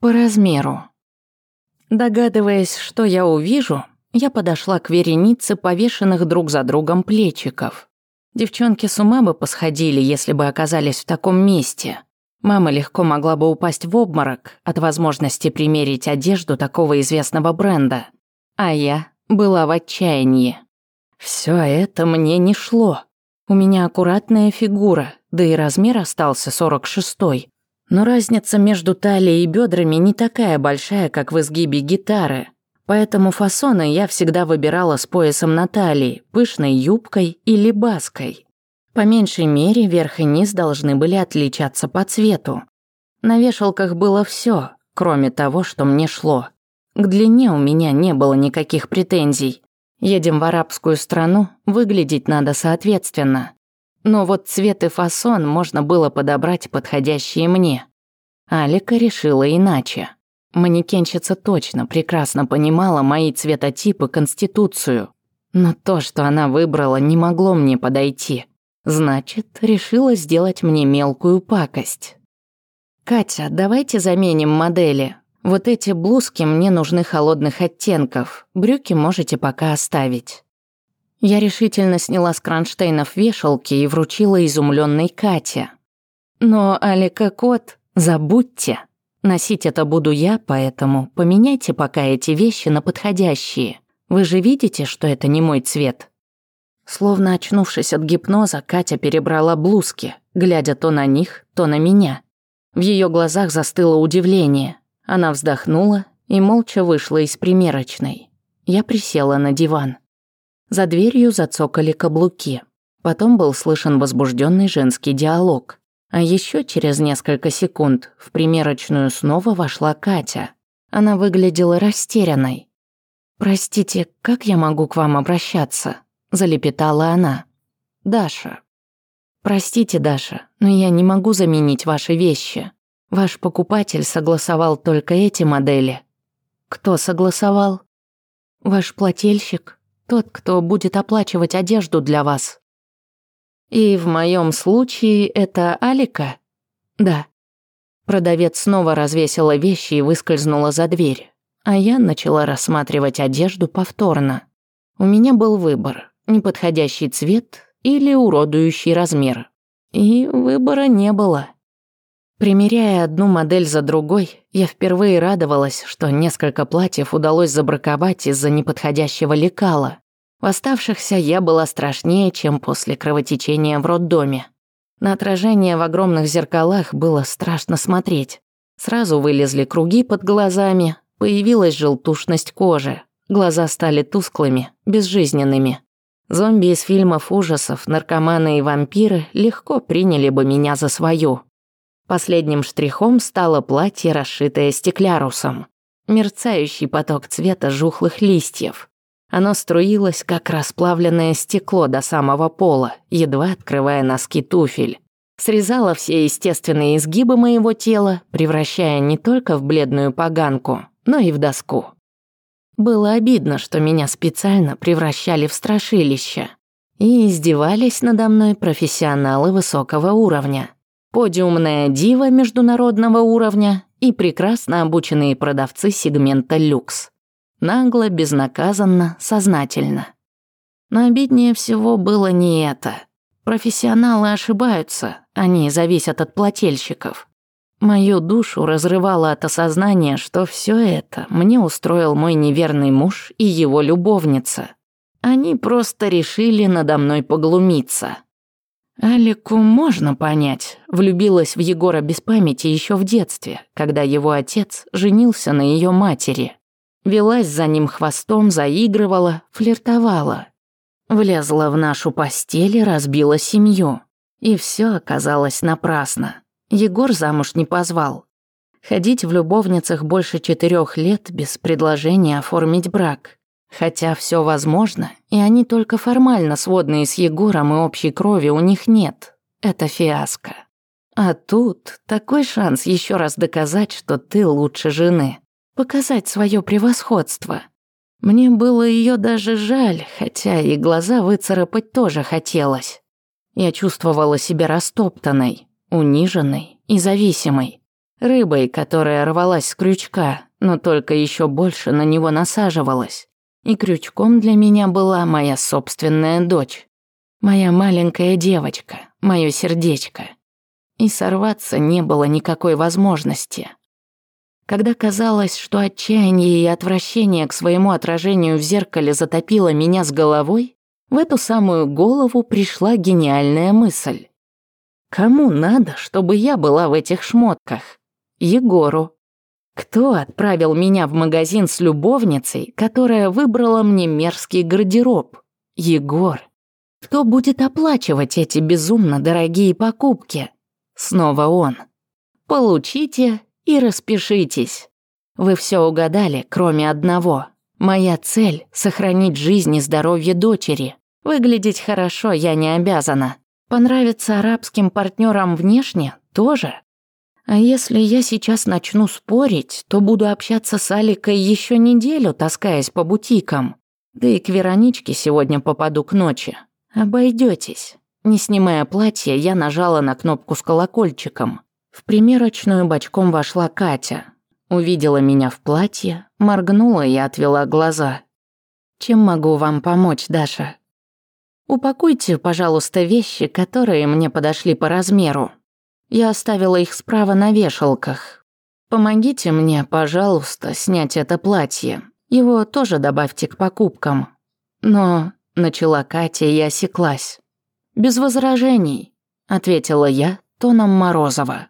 по размеру. Догадываясь, что я увижу, я подошла к веренице повешенных друг за другом плечиков. Девчонки с ума бы посходили, если бы оказались в таком месте. Мама легко могла бы упасть в обморок от возможности примерить одежду такого известного бренда. А я была в отчаянии. Все это мне не шло. У меня аккуратная фигура, да и размер остался 46-й. Но разница между талией и бедрами не такая большая, как в изгибе гитары. Поэтому фасоны я всегда выбирала с поясом на талии, пышной юбкой или баской. По меньшей мере, верх и низ должны были отличаться по цвету. На вешалках было все, кроме того, что мне шло. К длине у меня не было никаких претензий. Едем в арабскую страну, выглядеть надо соответственно но вот цвет и фасон можно было подобрать подходящие мне. Алика решила иначе. Манекенщица точно прекрасно понимала мои цветотипы, конституцию. Но то, что она выбрала, не могло мне подойти. Значит, решила сделать мне мелкую пакость. «Катя, давайте заменим модели. Вот эти блузки мне нужны холодных оттенков. Брюки можете пока оставить». Я решительно сняла с кронштейнов вешалки и вручила изумленной Кате. «Но, Алика Кот, забудьте. Носить это буду я, поэтому поменяйте пока эти вещи на подходящие. Вы же видите, что это не мой цвет?» Словно очнувшись от гипноза, Катя перебрала блузки, глядя то на них, то на меня. В ее глазах застыло удивление. Она вздохнула и молча вышла из примерочной. Я присела на диван. За дверью зацокали каблуки. Потом был слышен возбужденный женский диалог. А еще через несколько секунд в примерочную снова вошла Катя. Она выглядела растерянной. «Простите, как я могу к вам обращаться?» – залепетала она. «Даша». «Простите, Даша, но я не могу заменить ваши вещи. Ваш покупатель согласовал только эти модели». «Кто согласовал?» «Ваш плательщик», тот, кто будет оплачивать одежду для вас. И в моем случае это Алика? Да. Продавец снова развесила вещи и выскользнула за дверь, а я начала рассматривать одежду повторно. У меня был выбор – неподходящий цвет или уродующий размер. И выбора не было. Примеряя одну модель за другой, я впервые радовалась, что несколько платьев удалось забраковать из-за неподходящего лекала. В оставшихся я была страшнее, чем после кровотечения в роддоме. На отражение в огромных зеркалах было страшно смотреть. Сразу вылезли круги под глазами, появилась желтушность кожи, глаза стали тусклыми, безжизненными. Зомби из фильмов ужасов, наркоманы и вампиры легко приняли бы меня за свою – Последним штрихом стало платье, расшитое стеклярусом. Мерцающий поток цвета жухлых листьев. Оно струилось, как расплавленное стекло до самого пола, едва открывая носки туфель. Срезало все естественные изгибы моего тела, превращая не только в бледную поганку, но и в доску. Было обидно, что меня специально превращали в страшилище. И издевались надо мной профессионалы высокого уровня – подиумная дива международного уровня и прекрасно обученные продавцы сегмента люкс. Нагло, безнаказанно, сознательно. Но обиднее всего было не это. Профессионалы ошибаются, они зависят от плательщиков. Мою душу разрывало от осознания, что все это мне устроил мой неверный муж и его любовница. Они просто решили надо мной поглумиться. Алику можно понять. Влюбилась в Егора без памяти еще в детстве, когда его отец женился на ее матери. Велась за ним хвостом, заигрывала, флиртовала. Влезла в нашу постель и разбила семью. И все оказалось напрасно. Егор замуж не позвал. Ходить в любовницах больше четырех лет без предложения оформить брак. Хотя все возможно, и они только формально сводные с Егором, и общей крови у них нет. Это фиаско. А тут такой шанс еще раз доказать, что ты лучше жены. Показать свое превосходство. Мне было ее даже жаль, хотя и глаза выцарапать тоже хотелось. Я чувствовала себя растоптанной, униженной и зависимой. Рыбой, которая рвалась с крючка, но только еще больше на него насаживалась. И крючком для меня была моя собственная дочь. Моя маленькая девочка, мое сердечко. И сорваться не было никакой возможности. Когда казалось, что отчаяние и отвращение к своему отражению в зеркале затопило меня с головой, в эту самую голову пришла гениальная мысль. Кому надо, чтобы я была в этих шмотках? Егору. Кто отправил меня в магазин с любовницей, которая выбрала мне мерзкий гардероб? Егор. Кто будет оплачивать эти безумно дорогие покупки? Снова он. Получите и распишитесь. Вы все угадали, кроме одного. Моя цель — сохранить жизнь и здоровье дочери. Выглядеть хорошо я не обязана. Понравиться арабским партнерам внешне — тоже. А если я сейчас начну спорить, то буду общаться с Аликой еще неделю, таскаясь по бутикам. Да и к Вероничке сегодня попаду к ночи. Обойдетесь. Не снимая платье, я нажала на кнопку с колокольчиком. В примерочную бочком вошла Катя. Увидела меня в платье, моргнула и отвела глаза. «Чем могу вам помочь, Даша?» «Упакуйте, пожалуйста, вещи, которые мне подошли по размеру», я оставила их справа на вешалках. Помогите мне, пожалуйста, снять это платье. Его тоже добавьте к покупкам. Но начала Катя и осеклась. Без возражений, ответила я тоном Морозова.